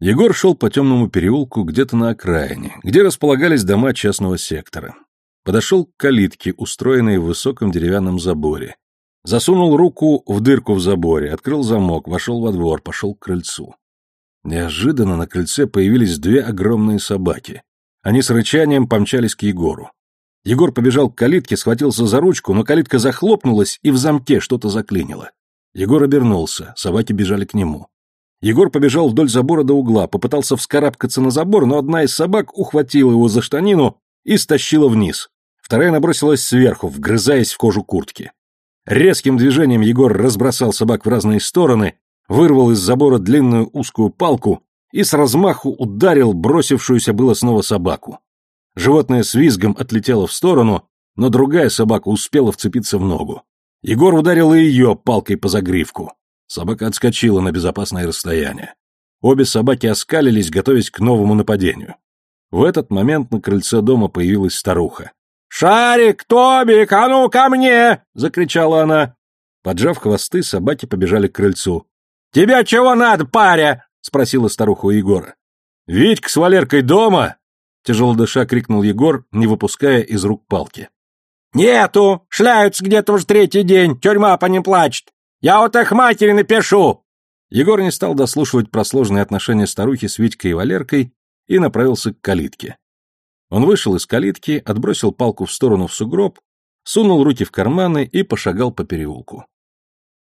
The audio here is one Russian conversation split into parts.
Егор шел по темному переулку где-то на окраине, где располагались дома частного сектора. Подошел к калитке, устроенной в высоком деревянном заборе. Засунул руку в дырку в заборе, открыл замок, вошел во двор, пошел к крыльцу. Неожиданно на крыльце появились две огромные собаки. Они с рычанием помчались к Егору. Егор побежал к калитке, схватился за ручку, но калитка захлопнулась, и в замке что-то заклинило. Егор обернулся, собаки бежали к нему. Егор побежал вдоль забора до угла, попытался вскарабкаться на забор, но одна из собак ухватила его за штанину и стащила вниз. Вторая набросилась сверху, вгрызаясь в кожу куртки. Резким движением Егор разбросал собак в разные стороны, вырвал из забора длинную узкую палку и с размаху ударил бросившуюся было снова собаку. Животное с визгом отлетело в сторону, но другая собака успела вцепиться в ногу. Егор ударил и ее палкой по загривку. Собака отскочила на безопасное расстояние. Обе собаки оскалились, готовясь к новому нападению. В этот момент на крыльце дома появилась старуха. «Шарик, Тобик, а ну ко мне!» — закричала она. Поджав хвосты, собаки побежали к крыльцу. «Тебя чего надо, паря?» — спросила старуха у Егора. «Витька с Валеркой дома?» — тяжело дыша крикнул Егор, не выпуская из рук палки. «Нету! Шляются где-то уже третий день, тюрьма по ним плачет. Я вот их матери напишу!» Егор не стал дослушивать про сложные отношения старухи с Витькой и Валеркой и направился к калитке. Он вышел из калитки, отбросил палку в сторону в сугроб, сунул руки в карманы и пошагал по переулку.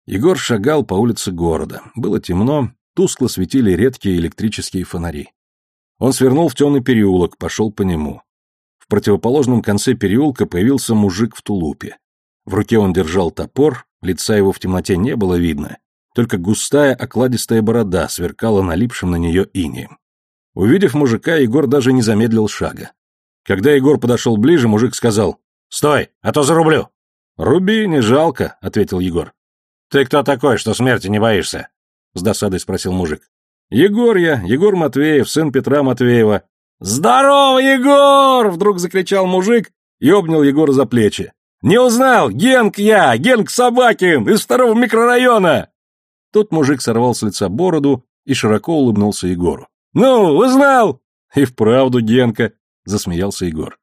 Егор шагал по улице города. Было темно, тускло светили редкие электрические фонари. Он свернул в темный переулок, пошел по нему. В противоположном конце переулка появился мужик в тулупе. В руке он держал топор, лица его в темноте не было видно, только густая окладистая борода сверкала налипшим на нее инеем. Увидев мужика, Егор даже не замедлил шага. Когда Егор подошел ближе, мужик сказал «Стой, а то зарублю». «Руби, не жалко», — ответил Егор. «Ты кто такой, что смерти не боишься?» — с досадой спросил мужик. «Егор я, Егор Матвеев, сын Петра Матвеева». «Здорово, Егор!» — вдруг закричал мужик и обнял Егора за плечи. «Не узнал! Генк я! Генк Собакин! Из второго микрорайона!» Тут мужик сорвал с лица бороду и широко улыбнулся Егору. «Ну, узнал!» «И вправду Генка!» — засмеялся Егор.